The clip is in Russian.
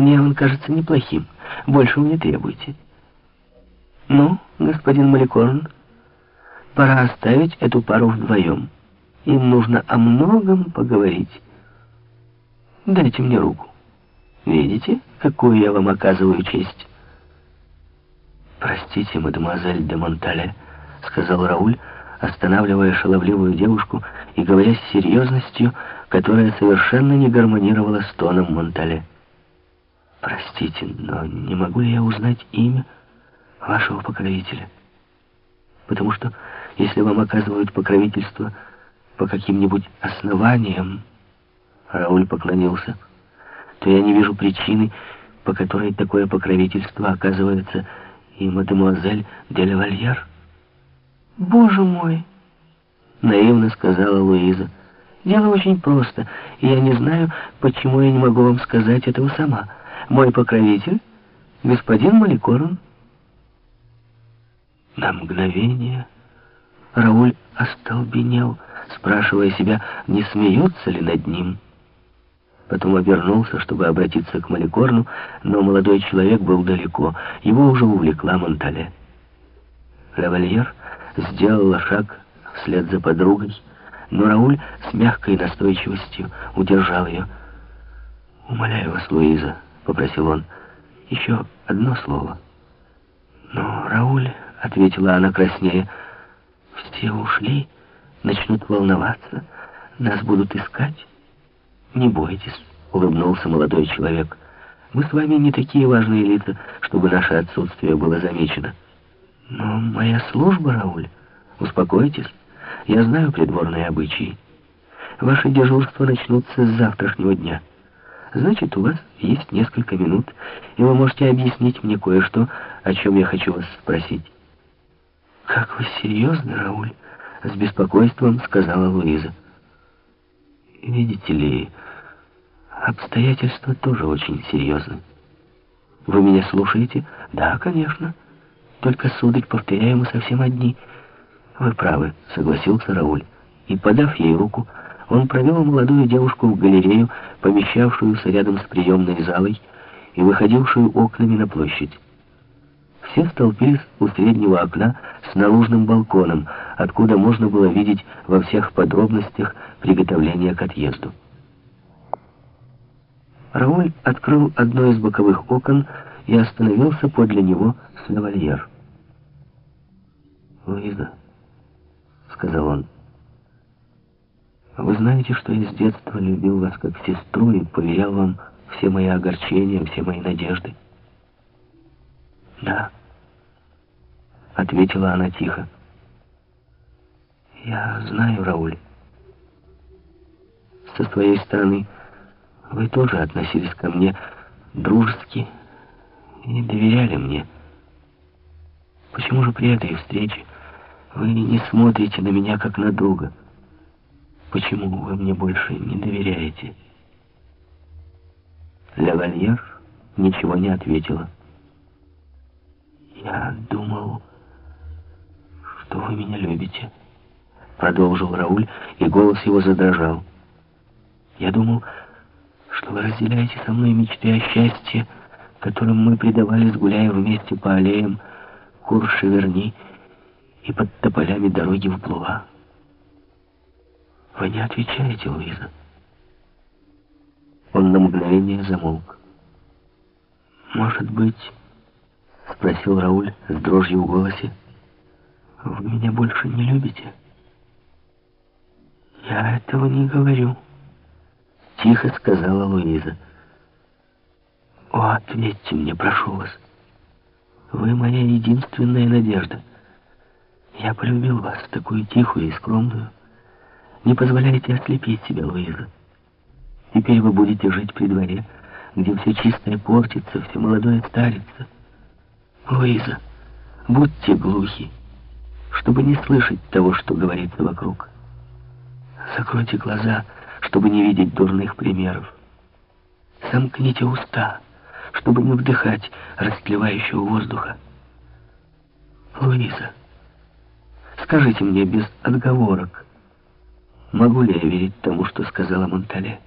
Мне он кажется неплохим. Большего не требуйте. Ну, господин Маликорн, пора оставить эту пару вдвоем. Им нужно о многом поговорить. Дайте мне руку. Видите, какую я вам оказываю честь? «Простите, мадемуазель де Монтале», — сказал Рауль, останавливая шаловливую девушку и говоря с серьезностью, которая совершенно не гармонировала с тоном Монтале. «Простите, но не могу ли я узнать имя вашего покровителя? Потому что, если вам оказывают покровительство по каким-нибудь основаниям, Рауль поклонился, то я не вижу причины, по которой такое покровительство оказывается и мадемуазель де Левальер. «Боже мой!» — наивно сказала Луиза. «Дело очень просто, и я не знаю, почему я не могу вам сказать этого сама. Мой покровитель — господин Маликорн». На мгновение Рауль остолбенел, спрашивая себя, не смеется ли над ним. Потом обернулся, чтобы обратиться к Маликорну, но молодой человек был далеко. Его уже увлекла Монтале. Лавальер сделала шаг вслед за подругой, но Рауль с мягкой настойчивостью удержал ее. «Умоляю вас, Луиза», — попросил он, — «еще одно слово». «Но, Рауль», — ответила она краснее, — «все ушли, начнут волноваться, нас будут искать». «Не бойтесь», — улыбнулся молодой человек. «Мы с вами не такие важные лица, чтобы наше отсутствие было замечено». «Но моя служба, Рауль, успокойтесь, я знаю придворные обычаи. Ваши дежурства начнутся с завтрашнего дня. Значит, у вас есть несколько минут, и вы можете объяснить мне кое-что, о чем я хочу вас спросить». «Как вы серьезны, Рауль?» — с беспокойством сказала Луиза. «Видите ли...» Обстоятельства тоже очень серьезны. Вы меня слушаете? Да, конечно. Только, сударь, повторяю, мы совсем одни. Вы правы, согласился Рауль. И, подав ей руку, он провел молодую девушку в галерею, помещавшуюся рядом с приемной залой и выходившую окнами на площадь. Все столпились у среднего окна с наружным балконом, откуда можно было видеть во всех подробностях приготовления к отъезду. Рауль открыл одно из боковых окон и остановился подле него с лавальер. «Луиза», — сказал он, — «вы знаете, что я с детства любил вас как сестру и поверял вам все мои огорчения, все мои надежды?» «Да», — ответила она тихо. «Я знаю, Рауль. Со своей стороны...» Вы тоже относились ко мне дружески и доверяли мне. Почему же при этой встрече вы не смотрите на меня как на друга? Почему вы мне больше не доверяете? Лавальер ничего не ответила. «Я думал, что вы меня любите», — продолжил Рауль, и голос его задрожал. «Я думал, что вы разделяете со мной мечты о счастье, которым мы предавались, гуляя вместе по аллеям Куршеверни и под тополями дороги в Блуа. Вы не отвечаете, Луиза. Он на мгновение замолк. «Может быть, — спросил Рауль с дрожью в голосе, — вы меня больше не любите?» «Я этого не говорю». Тихо сказала Луиза. «О, ответьте мне, прошу вас. Вы моя единственная надежда. Я полюбил вас, такую тихую и скромную. Не позволяйте ослепить себя, Луиза. Теперь вы будете жить при дворе, где все чистое портится, все молодое старится. Луиза, будьте глухи, чтобы не слышать того, что говорится вокруг. Закройте глаза, чтобы не видеть дурных примеров. Сомкните уста, чтобы не вдыхать растлевающего воздуха. Луиза, скажите мне без отговорок, могу ли я верить тому, что сказала Монтале?